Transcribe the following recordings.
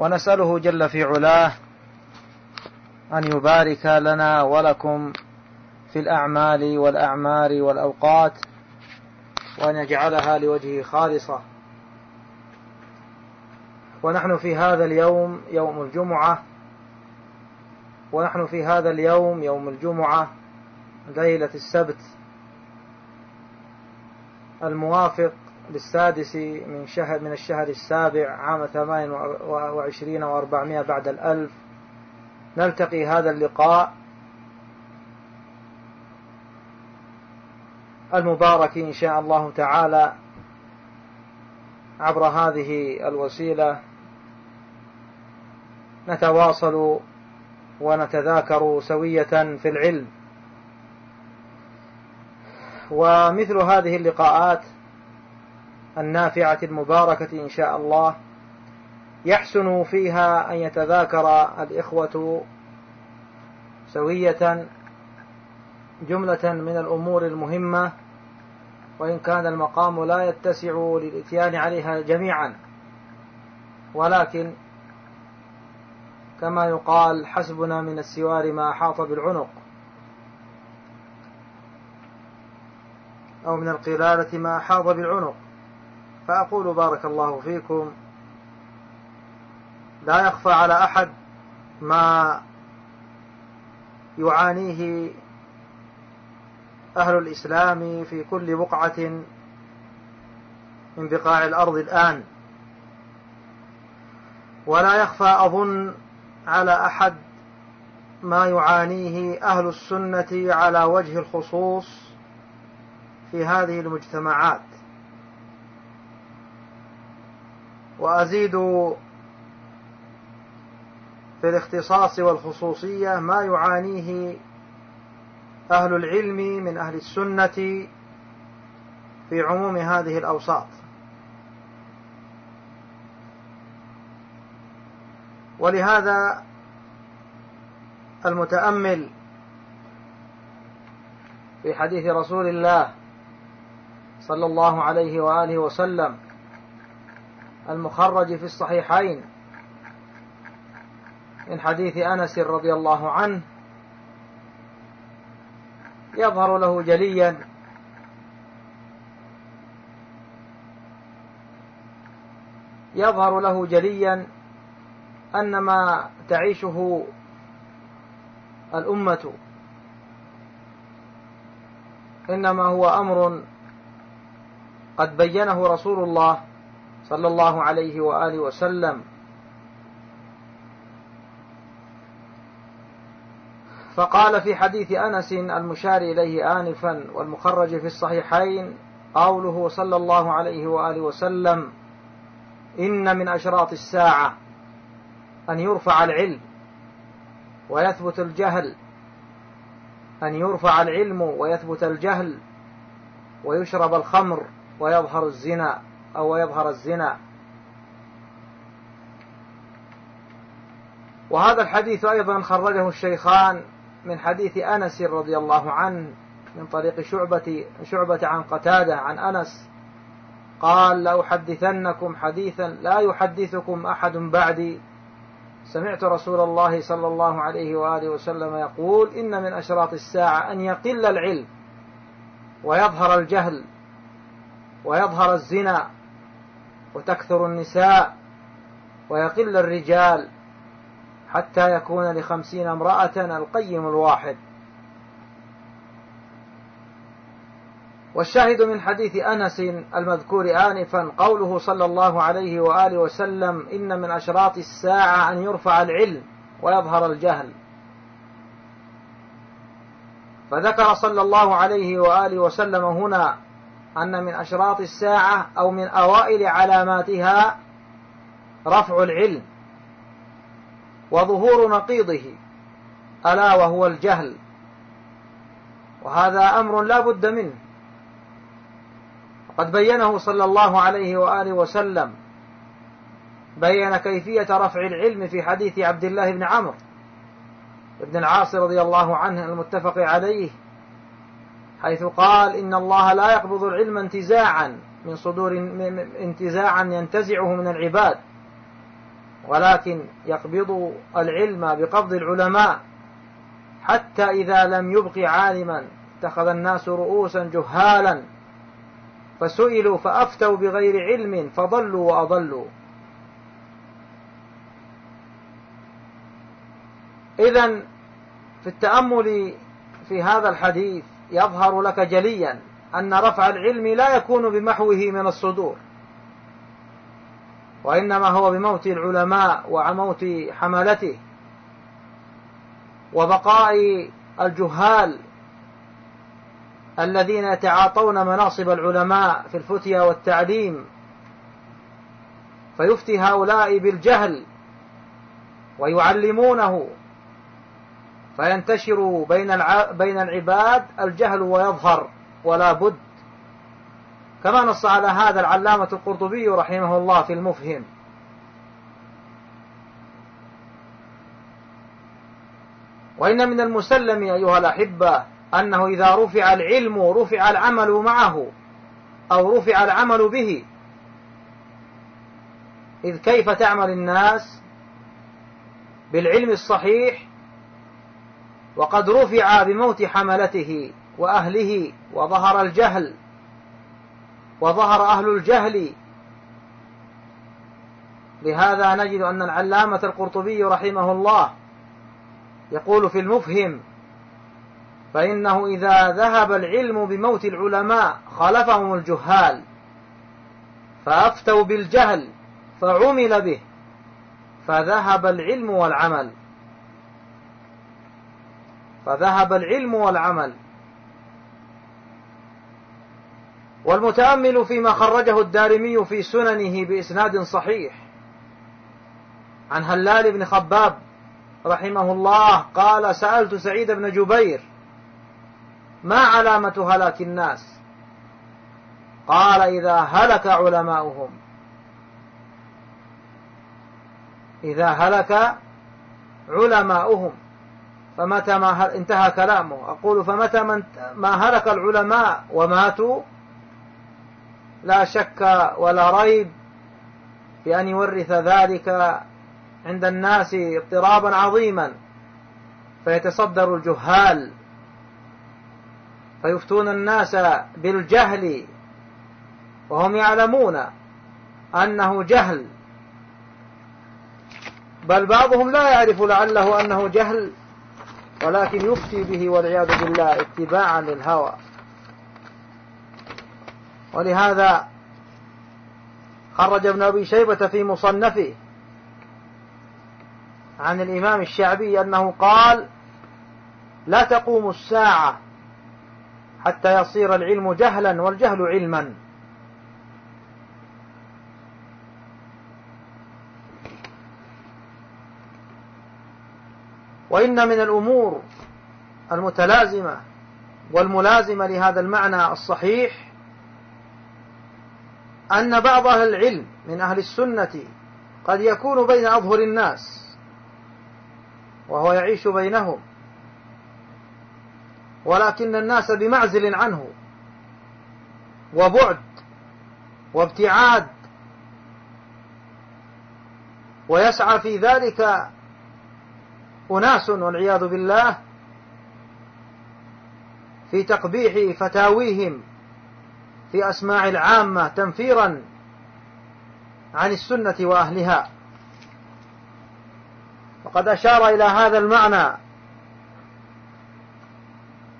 ونسأله جل في علاه أن يبارك لنا ولكم في الأعمال والأعمار والأوقات وأن يجعلها لوجهه خالصة. ونحن في هذا اليوم يوم الجمعة. ونحن في هذا اليوم يوم الجمعة ليلة السبت الموافق. للسادس من شهر من الشهر السابع عام ثمان وعشرين وأربعمائة بعد الألف. نلتقي هذا اللقاء المبارك إن شاء الله تعالى عبر هذه الوسيلة. نتواصل ونتذاكر سوية في العلم. ومثل هذه اللقاءات النافعة المباركة إن شاء الله. يحسن فيها أن يتذاكر الإخوة سوية جملة من الأمور المهمة وإن كان المقام لا يتسع للإتيان عليها جميعا. ولكن كما يقال حسبنا من السوار ما أحاط بالعنق أو من القلالة ما أحاط بالعنق. فأقول بارك الله فيكم. لا يخفى على أحد ما يعانيه أهل الإسلام في كل بقعة من بقاع الأرض الآن. ولا يخفى أظن على أحد ما يعانيه أهل السنة على وجه الخصوص في هذه المجتمعات. وأزيد في الاختصاص والخصوصية ما يعانيه أهل العلم من أهل السنة في عموم هذه الأوساط. ولهذا المتأمل في حديث رسول الله صلى الله عليه وآله وسلم المخرج في الصحيحين من حديث أنس رضي الله عنه يظهر له جليا يظهر له جليا أن ما تعيشه الأمة إنما هو أمر قد بينه رسول الله صلى الله عليه وآله وسلم. فقال في حديث أنس المشار إليه آنفا والمخرج في الصحيحين قوله صلى الله عليه وآله وسلم إن من أشراط الساعة أن يرفع العلم ويثبت الجهل أن يرفع العلم ويثبت الجهل ويشرب الخمر ويظهر الزنا. أو يظهر الزنا. وهذا الحديث أيضا خرجه الشيخان من حديث أنس رضي الله عنه من طريق شعبة شعبة عن قتادة عن أنس. قال لأحدثنكم حديثا لا يحدثكم أحد بعدي. سمعت رسول الله صلى الله عليه وآله وسلم يقول إن من أشراط الساعة أن يقل العلم ويظهر الجهل ويظهر الزنا. وتكثر النساء ويقل الرجال حتى يكون لخمسين امرأة القيم الواحد. والشاهد من حديث أنس المذكور آنفا قوله صلى الله عليه وآله وسلم إن من أشراط الساعة أن يرفع العلم ويظهر الجهل. فذكر صلى الله عليه وآله وسلم هنا أن من أشراط الساعة أو من أوائل علاماتها رفع العلم وظهور نقيضه ألا وهو الجهل. وهذا أمر لا بد منه. وقد بينه صلى الله عليه وآله وسلم بين كيفية رفع العلم في حديث عبد الله بن عمرو بن العاص رضي الله عنه المتفق عليه. حيث قال إن الله لا يقبض العلم انتزاعا من صدور انتزاعا ينتزعه من العباد ولكن يقبض العلم بقبض العلماء. حتى إذا لم يبق عالما اتخذ الناس رؤوسا جهالا فسئلوا فأفتوا بغير علم فضلوا وأضلوا. إذا في التأمل في هذا الحديث يظهر لك جليا أن رفع العلم لا يكون بمحوه من الصدور وإنما هو بموت العلماء وموت حملته وبقاء الجهال الذين يتعاطون مناصب العلماء في الفتيا والتعليم. فيفتي هؤلاء بالجهل ويعلمونه فينتشر بين بين العباد الجهل ويظهر ولا بد. كما نص على هذا العلامة القرطبي رحمه الله في المفهم. وإن من المسلم أيها الأحبة أنه إذا رفع العلم رفع العمل معه أو رفع العمل به إذ كيف تعمل الناس؟ بالعلم الصحيح وقد رفع بموت حملته وأهله وظهر الجهل وظهر أهل الجهل. لهذا نجد أن العلامة القرطبي رحمه الله يقول في المفهم فإنه إذا ذهب العلم بموت العلماء خلفهم الجهال فأفتوا بالجهل فعمل به فذهب العلم والعمل. فذهب العلم والعمل. والمتأمل فيما خرجه الدارمي في سننه بإسناد صحيح. عن هلال بن خباب رحمه الله قال سألت سعيد بن جبير ما علامة هلاك الناس؟ قال إذا هلك علماؤهم. إذا هلك علماؤهم. فمتى ما انتهى كلامه. أقول فمتى ما هلك العلماء وماتوا لا شك ولا ريب بأن يورث ذلك عند الناس اضطرابا عظيما. فيتصدر الجهال. فيفتون الناس بالجهل. وهم يعلمون أنه جهل. بل بعضهم لا يعرف لعله أنه جهل. ولكن يفتي به والعياذ بالله اتباعا للهوى. ولهذا خرج ابن أبي شيبة في مصنفه عن الإمام الشعبي أنه قال لا تقوم الساعة حتى يصير العلم جهلا والجهل علما. وإن من الأمور المتلازمة والملازمة لهذا المعنى الصحيح أن بعض أهل العلم من أهل السنة قد يكون بين أظهر الناس وهو يعيش بينهم ولكن الناس بمعزل عنه وبعد وابتعاد ويسعى في ذلك أناس والعياذ بالله في تقبيح فتاويهم في أسماع العامة تنفيرا عن السنة وأهلها. وقد أشار إلى هذا المعنى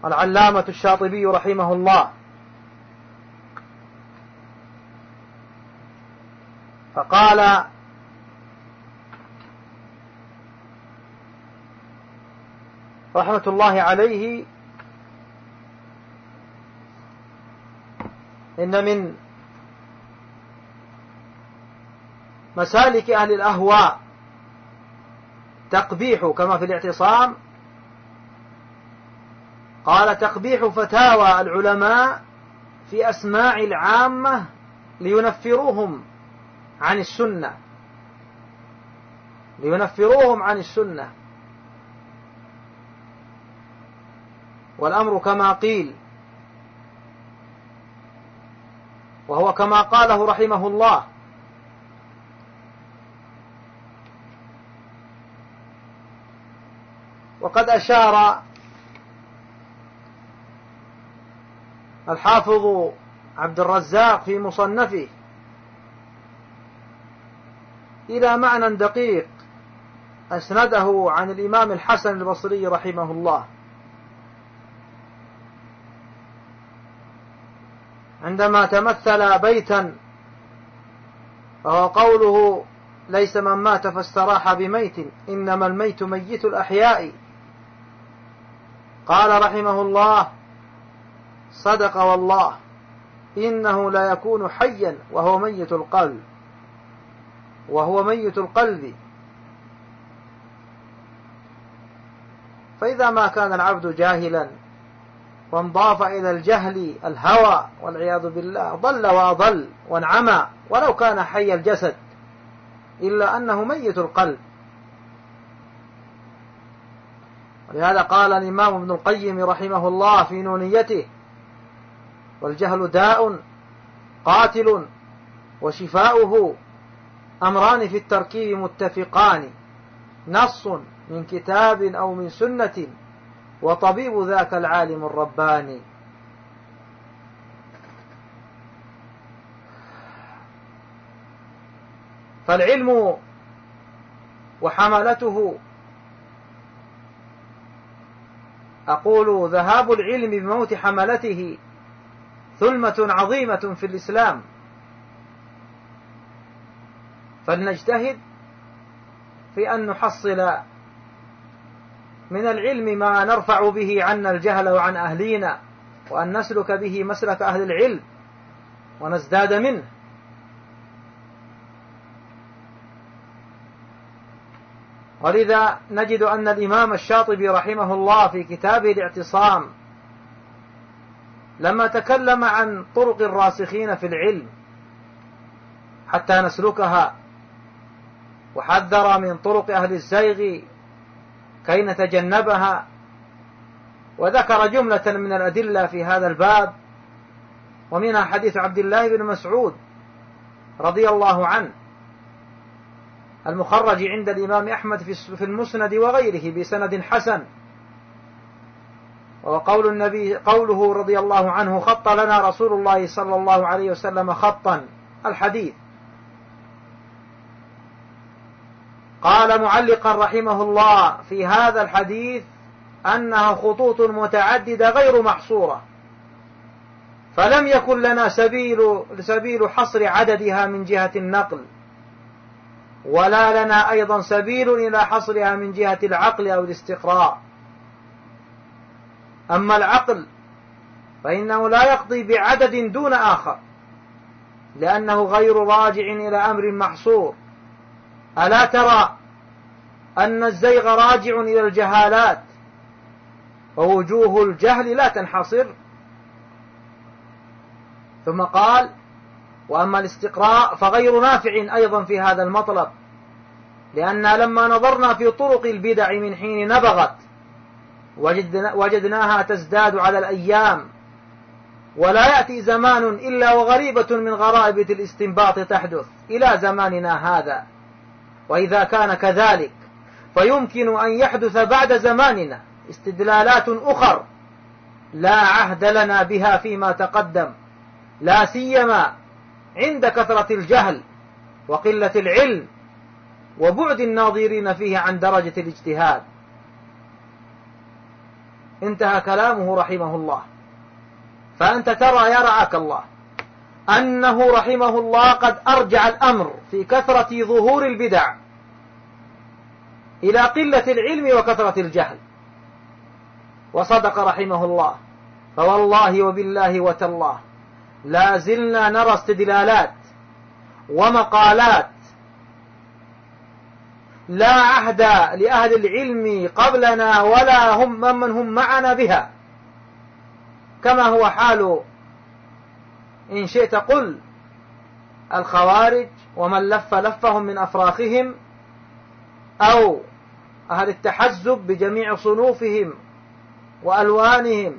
العلامة الشاطبي رحمه الله. فقال رحمة الله عليه إن من مسالك أهل الأهواء تقبيح كما في الاعتصام قال تقبيح فتاوى العلماء في أسماع العامة لينفروهم عن السنة لينفروهم عن السنة. والأمر كما قيل. وهو كما قاله رحمه الله. وقد أشار الحافظ عبد الرزاق في مصنفه إلى معنى دقيق أسنده عن الإمام الحسن البصري رحمه الله. عندما تمثل بيتا وهو قوله ليس من مات فاستراح بميت إنما الميت ميت الأحياء. قال رحمه الله صدق والله إنه لا يكون حيا وهو ميت القلب وهو ميت القلب. فإذا ما كان العبد جاهلا وانضاف إلى الجهل الهوى والعياذ بالله ضل وأضل وانعمى ولو كان حي الجسد إلا أنه ميت القلب. ولهذا قال الإمام ابن القيم رحمه الله في نونيته والجهل داء قاتل وشفاؤه أمران في التركيب متفقان نص من كتاب أو من سنة وطبيب ذاك العالم الرباني. فالعلم وحملته أقول ذهاب العلم بموت حملته ثلمة عظيمة في الإسلام. فلنجتهد في أن نحصل من العلم ما نرفع به عنا الجهل وعن أهلينا وأن نسلك به مسلك أهل العلم ونزداد منه. ولذا نجد أن الإمام الشاطبي رحمه الله في كتابه الاعتصام لما تكلم عن طرق الراسخين في العلم حتى نسلكها وحذر من طرق أهل الزيغ كي نتجنبها. وذكر جملة من الأدلة في هذا الباب ومنها حديث عبد الله بن مسعود رضي الله عنه المخرج عند الإمام أحمد في المسند وغيره بسند حسن. وقول النبي قوله رضي الله عنه خط لنا رسول الله صلى الله عليه وسلم خطا الحديث. قال معلقا رحمه الله في هذا الحديث أنها خطوط متعددة غير محصورة. فلم يكن لنا سبيل سبيل حصر عددها من جهة النقل ولا لنا أيضا سبيل إلى حصرها من جهة العقل أو الاستقراء. أما العقل فإنه لا يقضي بعدد دون آخر لأنه غير راجع إلى أمر محصور. ألا ترى أن الزيغ راجع إلى الجهالات ووجوه الجهل لا تنحصر؟ ثم قال وأما الاستقراء فغير نافع أيضا في هذا المطلب لأن لما نظرنا في طرق البدع من حين نبغت وجدنا وجدناها تزداد على الأيام ولا يأتي زمان إلا وغريبة من غرائب الإستنباط تحدث إلى زماننا هذا. وإذا كان كذلك فيمكن أن يحدث بعد زماننا استدلالات أخر لا عهد لنا بها فيما تقدم لا سيما عند كثرة الجهل وقلة العلم وبعد الناظرين فيه عن درجة الاجتهاد. انتهى كلامه رحمه الله. فأنت ترى يا رعاك الله. أنه رحمه الله قد أرجع الأمر في كثرة ظهور البدع إلى قلة العلم وكثرة الجهل. وصدق رحمه الله. فوالله وبالله وتالله لا زلنا نرى استدلالات ومقالات لا عهد لأهل العلم قبلنا ولا هم ممن هم معنا بها. كما هو حال إن شئت قل. الخوارج ومن لف لفهم من أفراخهم أو أهل التحزب بجميع صنوفهم وألوانهم.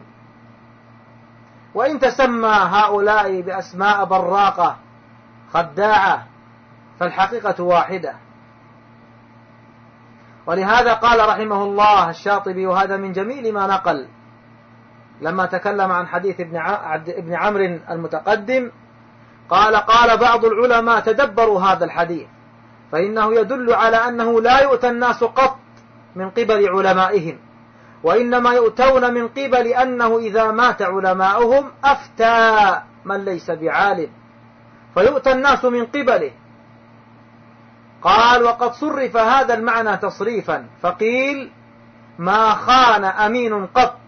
وإن تسمى هؤلاء بأسماء براقة خداعة فالحقيقة واحدة. ولهذا قال رحمه الله الشاطبي وهذا من جميل ما نقل. لما تكلم عن حديث ابن ابن عمرو المتقدم قال قال بعض العلماء تدبروا هذا الحديث فإنه يدل على أنه لا يؤتى الناس قط من قبل علمائهم وإنما يؤتون من قبل أنه إذا مات علماؤهم أفتى من ليس بعالم فيؤتى الناس من قبله. قال وقد صرف هذا المعنى تصريفا فقيل ما خان أمين قط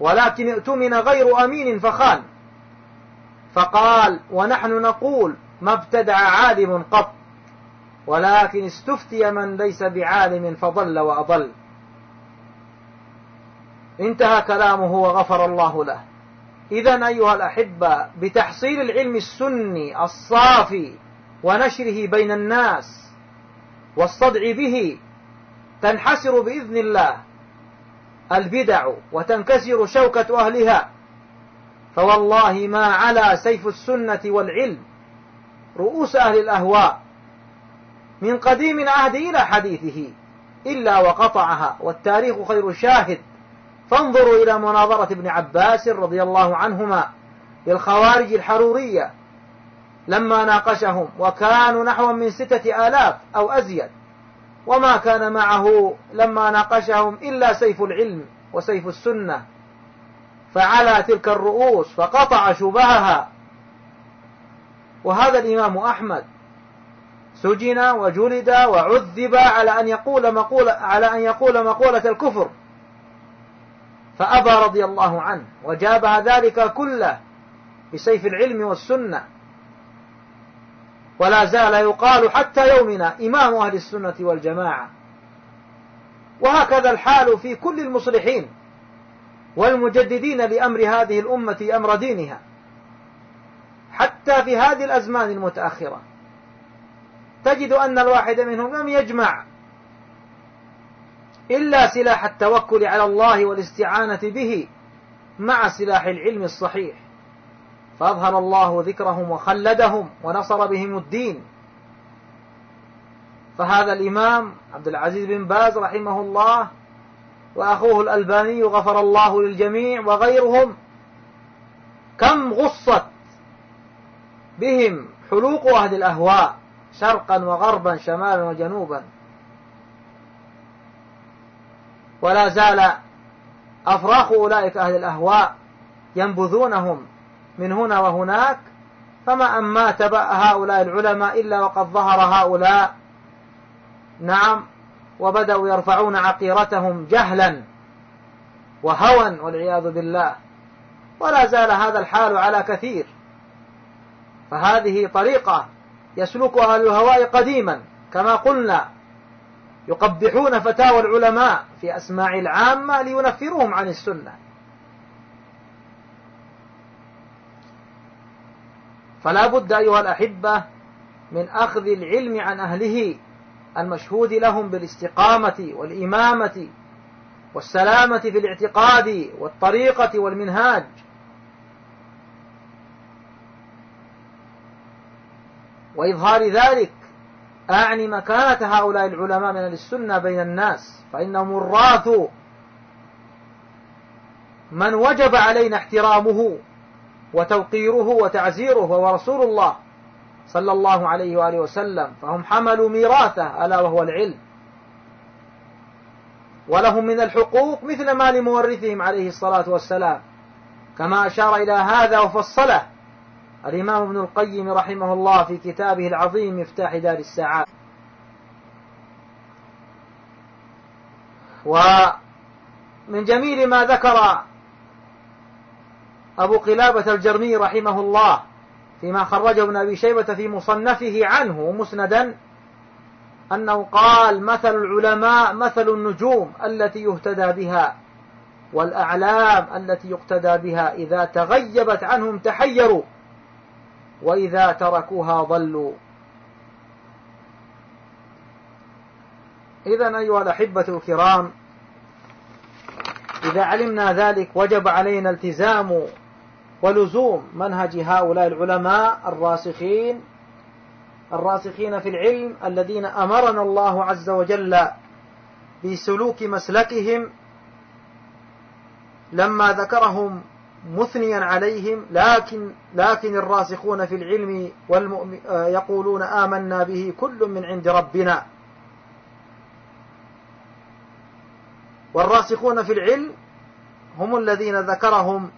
ولكن ائتمن غير أمين فخان. فقال ونحن نقول ما ابتدع عالم قط ولكن استفتي من ليس بعالم فضل وأضل. انتهى كلامه وغفر الله له. إذا أيها الأحبة بتحصيل العلم السني الصافي ونشره بين الناس والصدع به تنحسر بإذن الله. البدع وتنكسر شوكة أهلها. فوالله ما على سيف السنة والعلم. رؤوس أهل الأهواء. من قديم العهد إلى حديثه. إلا وقطعها. والتاريخ خير شاهد. فانظروا إلى مناظرة ابن عباس رضي الله عنهما للخوارج الحرورية. لما ناقشهم. وكانوا نحو من ستة آلاف أو أزيد. وما كان معه لما ناقشهم إلا سيف العلم وسيف السنة. فعلى تلك الرؤوس فقطع شبهها. وهذا الإمام أحمد سجن وجلد وعذب على أن يقول مقولة على أن يقول مقولة الكفر. فأبى رضي الله عنه وجابها ذلك كله بسيف العلم والسنة. ولا زال يقال حتى يومنا إمام أهل السنة والجماعة. وهكذا الحال في كل المصلحين والمجددين لأمر هذه الأمة أمر دينها. حتى في هذه الأزمان المتأخرة تجد أن الواحد منهم لم يجمع إلا سلاح التوكل على الله والاستعانة به مع سلاح العلم الصحيح. فأظهر الله ذكرهم وخلدهم ونصر بهم الدين. فهذا الإمام عبد العزيز بن باز رحمه الله وأخوه الألباني غفر الله للجميع وغيرهم. كم غصت بهم حلوق أهل الأهواء شرقا وغربا شمالا وجنوبا. ولا زال أفراخ أولئك أهل الأهواء ينبذونهم من هنا وهناك فما أن مات هؤلاء العلماء إلا وقد ظهر هؤلاء. نعم وبدأوا يرفعون عقيرتهم جهلا وهوى والعياذ بالله. ولا زال هذا الحال على كثير. فهذه طريقة يسلكها الهواء قديما كما قلنا يقبحون فتاوى العلماء في أسماع العامة لينفرهم عن السنة. فلا بد أيها الأحبة من أخذ العلم عن أهله المشهود لهم بالاستقامة والإمامة والسلامة في الاعتقاد والطريقة والمنهاج. وإظهار ذلك أعني مكانة هؤلاء العلماء من السنة بين الناس فإنهم الراث من وجب علينا احترامه. وتوقيره وتعزيره وهو رسول الله صلى الله عليه وآله وسلم. فهم حملوا ميراثه ألا وهو العلم. ولهم من الحقوق مثل ما لمورثهم عليه الصلاة والسلام. كما أشار إلى هذا وفصله الإمام ابن القيم رحمه الله في كتابه العظيم مفتاح دار الساعات. ومن جميل ما ذكر أبو قلابة الجرمي رحمه الله فيما خرجه ابن أبي شيبة في مصنفه عنه مسندا أنه قال مثل العلماء مثل النجوم التي يهتدى بها والأعلام التي يقتدى بها إذا تغيبت عنهم تحيروا وإذا تركوها ضلوا. إذا أيها الأحبة الكرام إذا علمنا ذلك وجب علينا التزام ولزوم منهج هؤلاء العلماء الراسخين الراسخين في العلم الذين أمرنا الله عز وجل بسلوك مسلكهم لما ذكرهم مثنيا عليهم لكن لكن الراسخون في العلم والمؤمن يقولون آمنا به كل من عند ربنا. والراسخون في العلم هم الذين ذكرهم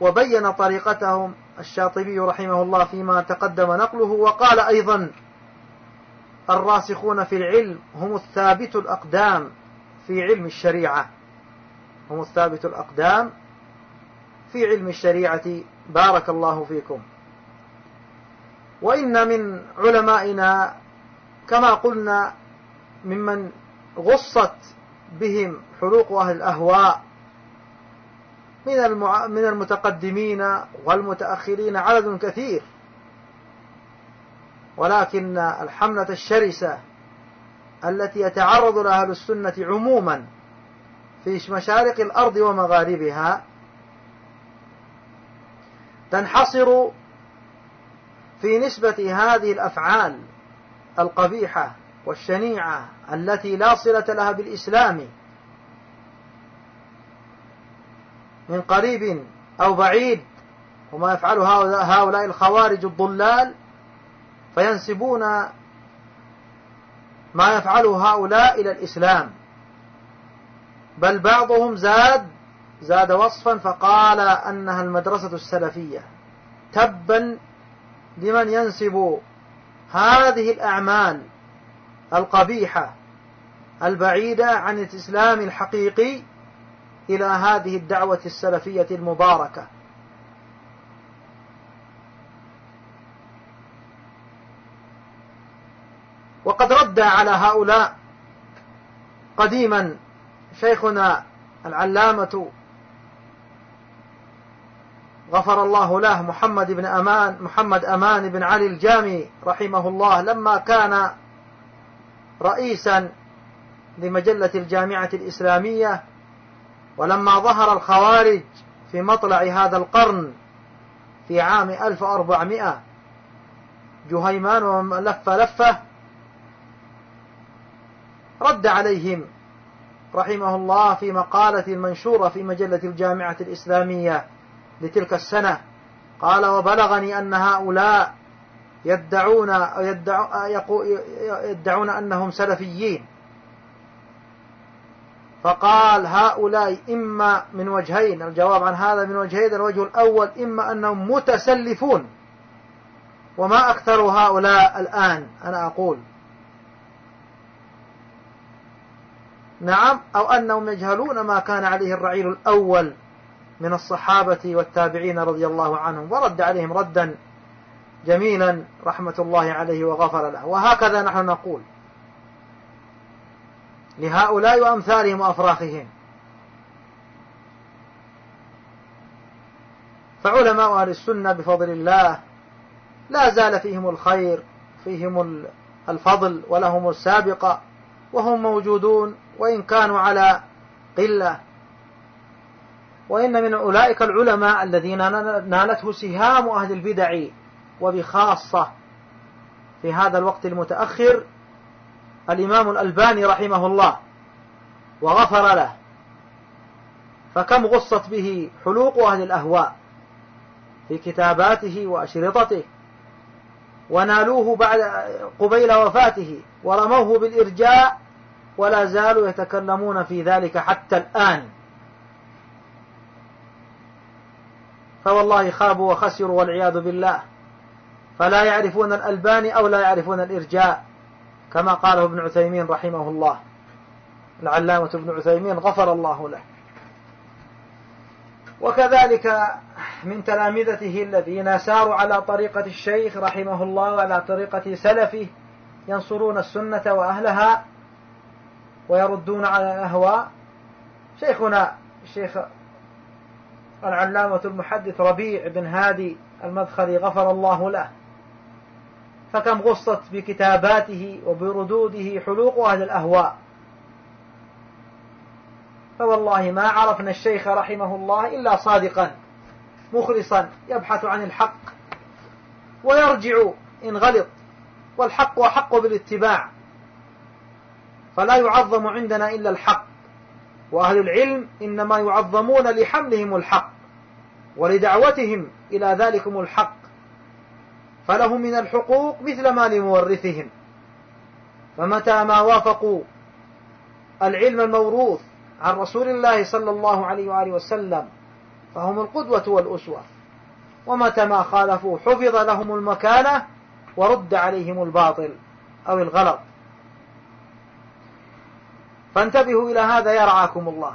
وبين طريقتهم الشاطبي رحمه الله فيما تقدم نقله وقال أيضا الراسخون في العلم هم الثابت الأقدام في علم الشريعة. هم الثابت الأقدام في علم الشريعة. بارك الله فيكم. وإن من علمائنا كما قلنا ممن غصت بهم حلوق أهل الأهواء من من المتقدمين والمتأخرين عدد كثير. ولكن الحملة الشرسة التي يتعرض لها أهل السنة عموما في مشارق الأرض ومغاربها تنحصر في نسبة هذه الأفعال القبيحة والشنيعة التي لا صلة لها بالإسلام من قريب أو بعيد وما يفعله هؤلاء الخوارج الضلال فينسبون ما يفعله هؤلاء إلى الإسلام. بل بعضهم زاد زاد وصفا فقال أنها المدرسة السلفية. تبا لمن ينسب هذه الأعمال القبيحة البعيدة عن الإسلام الحقيقي إلى هذه الدعوة السلفية المباركة. وقد رد على هؤلاء قديما شيخنا العلامة غفر الله له محمد بن أمان محمد أمان بن علي الجامي رحمه الله لما كان رئيسا لمجلة الجامعة الإسلامية ولما ظهر الخوارج في مطلع هذا القرن في عام 1400 جهيمان لف لفة رد عليهم رحمه الله في مقالة منشورة في مجلة الجامعة الإسلامية لتلك السنة. قال وبلغني أن هؤلاء يدعون يدعون أنهم سلفيين. فقال هؤلاء إما من وجهين الجواب عن هذا من وجهين الوجه الأول إما أنهم متسلفون. وما أكثر هؤلاء الآن أنا أقول. نعم أو أنهم يجهلون ما كان عليه الرعيل الأول من الصحابة والتابعين رضي الله عنهم ورد عليهم ردا جميلا رحمة الله عليه وغفر له. وهكذا نحن نقول. لهؤلاء وأمثالهم وأفراخهم. فعلماء أهل السنة بفضل الله لا زال فيهم الخير فيهم الفضل ولهم السابقة وهم موجودون وإن كانوا على قلة. وإن من أولئك العلماء الذين نالته سهام أهل البدع وبخاصة في هذا الوقت المتأخر الإمام الألباني رحمه الله وغفر له. فكم غصت به حلوق أهل الأهواء في كتاباته وأشرطته ونالوه بعد قبيل وفاته ورموه بالإرجاء ولا زالوا يتكلمون في ذلك حتى الآن. فوالله خابوا وخسروا والعياذ بالله. فلا يعرفون الألباني أو لا يعرفون الإرجاء. كما قاله ابن عثيمين رحمه الله. العلامة ابن عثيمين غفر الله له. وكذلك من تلامذته الذين ساروا على طريقة الشيخ رحمه الله وعلى طريقة سلفه ينصرون السنة وأهلها ويردون على الأهواء شيخنا الشيخ العلامة المحدث ربيع بن هادي المدخلي غفر الله له. فكم غصت بكتاباته وبردوده حلوق أهل الأهواء. فوالله ما عرفنا الشيخ رحمه الله إلا صادقا مخلصا يبحث عن الحق ويرجع إن غلط والحق أحق بالاتباع. فلا يعظم عندنا إلا الحق وأهل العلم إنما يعظمون لحملهم الحق ولدعوتهم إلى ذلكم الحق. فلهم من الحقوق مثل ما لمورثهم. فمتى ما وافقوا العلم الموروث عن رسول الله صلى الله عليه وآله وسلم فهم القدوة والأسوة. ومتى ما خالفوا حفظ لهم المكانة ورد عليهم الباطل أو الغلط. فانتبهوا إلى هذا يرعاكم الله.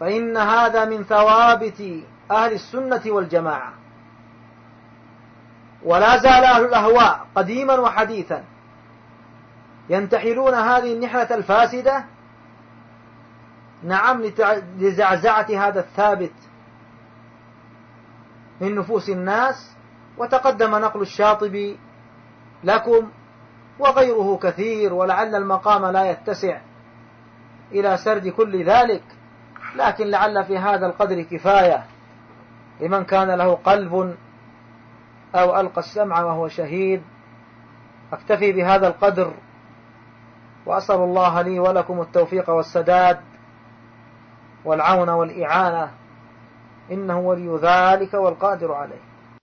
فإن هذا من ثوابت أهل السنة والجماعة. ولا زال أهل الأهواء قديما وحديثا. ينتحلون هذه النحلة الفاسدة؟ نعم لزعزعة هذا الثابت من نفوس الناس. وتقدم نقل الشاطبي لكم وغيره كثير ولعل المقام لا يتسع إلى سرد كل ذلك. لكن لعل في هذا القدر كفاية لمن كان له قلب أو ألقى السمع وهو شهيد. أكتفي بهذا القدر وأسأل الله لي ولكم التوفيق والسداد والعون والإعانة. إنه ولي ذلك والقادر عليه.